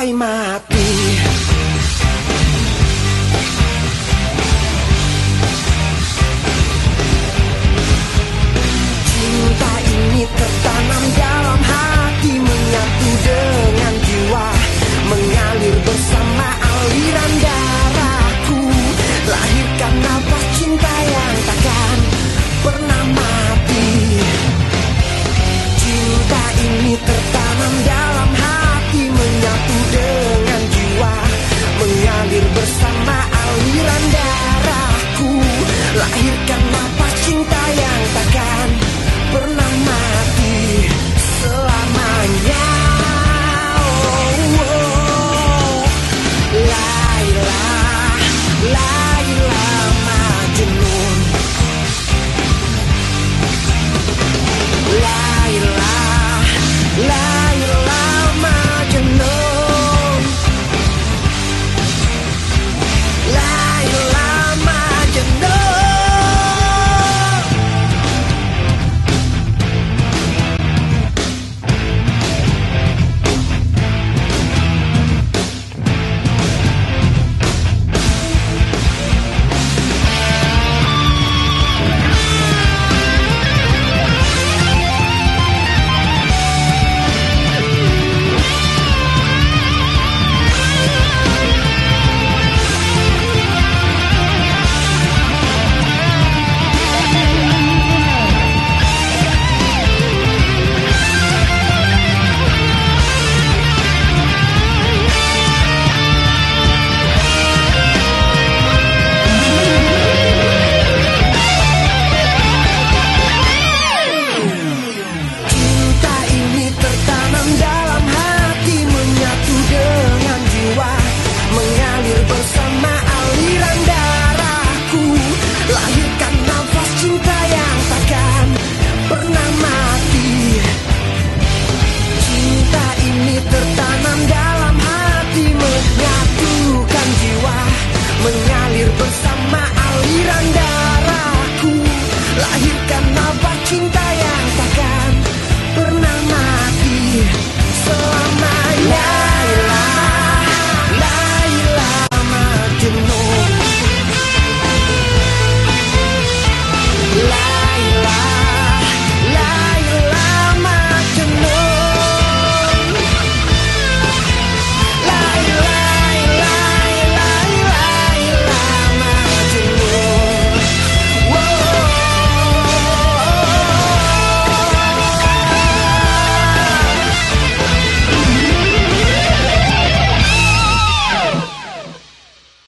sampai mati. Cinta ini tertanam dalam pernah mati. Cinta ini tertanam dalam